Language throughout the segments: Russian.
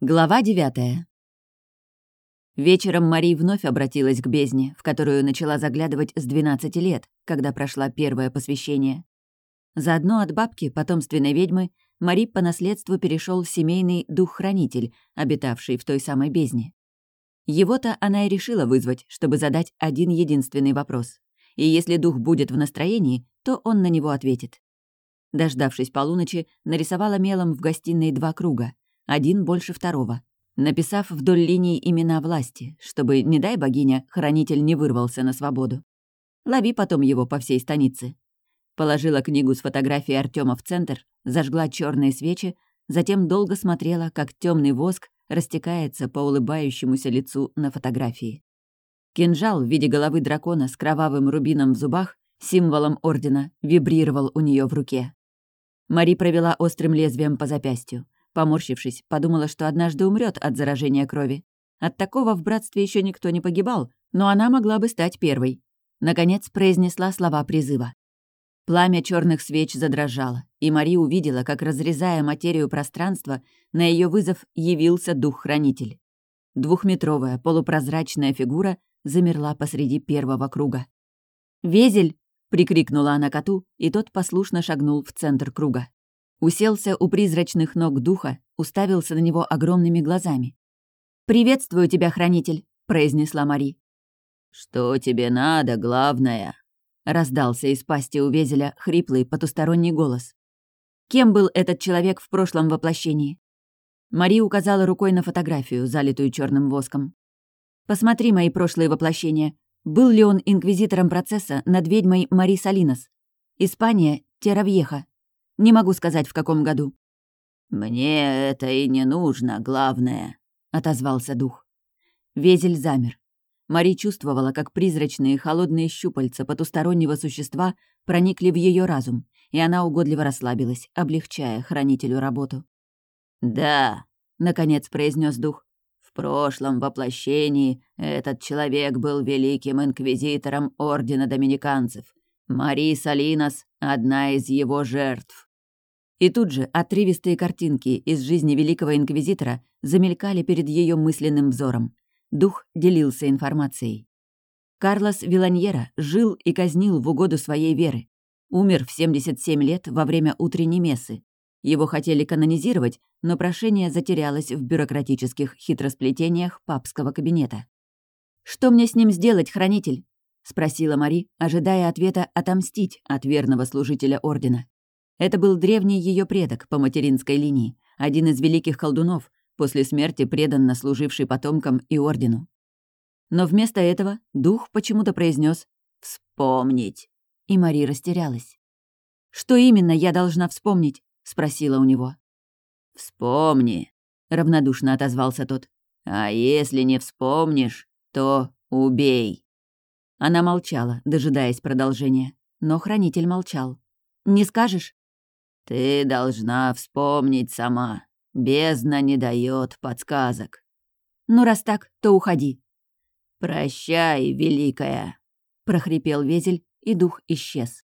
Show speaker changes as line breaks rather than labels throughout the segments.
Глава девятая. Вечером Мари вновь обратилась к бездне, в которую начала заглядывать с 12 лет, когда прошла первое посвящение. Заодно от бабки, потомственной ведьмы, Мари по наследству перешел семейный дух-хранитель, обитавший в той самой бездне. Его-то она и решила вызвать, чтобы задать один единственный вопрос. И если дух будет в настроении, то он на него ответит. Дождавшись полуночи, нарисовала мелом в гостиной два круга — один больше второго, написав вдоль линии имена власти, чтобы, не дай богиня, хранитель не вырвался на свободу. Лови потом его по всей станице. Положила книгу с фотографией Артема в центр, зажгла черные свечи, затем долго смотрела, как темный воск растекается по улыбающемуся лицу на фотографии. Кинжал в виде головы дракона с кровавым рубином в зубах, символом ордена, вибрировал у нее в руке. Мари провела острым лезвием по запястью. Поморщившись, подумала, что однажды умрет от заражения крови. От такого в братстве еще никто не погибал, но она могла бы стать первой. Наконец произнесла слова призыва. Пламя черных свеч задрожало, и Мари увидела, как, разрезая материю пространства, на ее вызов явился дух-хранитель. Двухметровая полупрозрачная фигура замерла посреди первого круга. «Везель!» — прикрикнула она коту, и тот послушно шагнул в центр круга. Уселся у призрачных ног духа, уставился на него огромными глазами. «Приветствую тебя, хранитель», — произнесла Мари.
«Что тебе надо, главное?» — раздался из пасти у Везеля хриплый потусторонний голос.
«Кем был этот человек в прошлом воплощении?» Мари указала рукой на фотографию, залитую черным воском. «Посмотри мои прошлые воплощения. Был ли он инквизитором процесса над ведьмой Мари Салинос? Испания, Теравьеха. Не могу сказать, в каком году».
«Мне это и не нужно, главное», — отозвался дух.
Везель замер. Мари чувствовала, как призрачные холодные щупальца потустороннего существа проникли в ее разум, и она угодливо расслабилась, облегчая хранителю работу.
«Да», — наконец произнес дух, — «в прошлом воплощении этот человек был великим инквизитором Ордена Доминиканцев. Мари Салинос — одна из его жертв».
И тут же отрывистые картинки из жизни великого инквизитора замелькали перед ее мысленным взором. Дух делился информацией. Карлос Виланьера жил и казнил в угоду своей веры. Умер в 77 лет во время утренней мессы. Его хотели канонизировать, но прошение затерялось в бюрократических хитросплетениях папского кабинета. «Что мне с ним сделать, хранитель?» — спросила Мари, ожидая ответа «отомстить» от верного служителя Ордена. Это был древний ее предок по материнской линии, один из великих колдунов, после смерти преданно служивший потомкам и ордену. Но вместо этого дух почему-то произнес «Вспомнить», и Мари растерялась. «Что именно я должна вспомнить?» — спросила у него.
«Вспомни», — равнодушно отозвался тот. «А если не вспомнишь, то убей».
Она молчала, дожидаясь продолжения, но хранитель молчал. «Не скажешь?»
«Ты должна вспомнить сама. Бездна не дает подсказок».
«Ну, раз так, то уходи».
«Прощай, великая», —
прохрипел Везель, и дух исчез.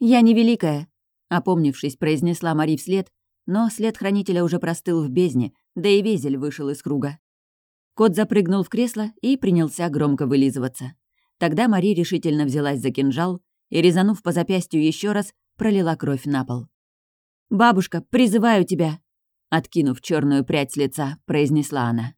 «Я не великая», — опомнившись, произнесла Мари вслед, но след хранителя уже простыл в бездне, да и Везель вышел из круга. Кот запрыгнул в кресло и принялся громко вылизываться. Тогда Мари решительно взялась за кинжал и, резанув по запястью еще раз, пролила кровь на пол. «Бабушка, призываю тебя!» Откинув черную прядь с лица, произнесла она.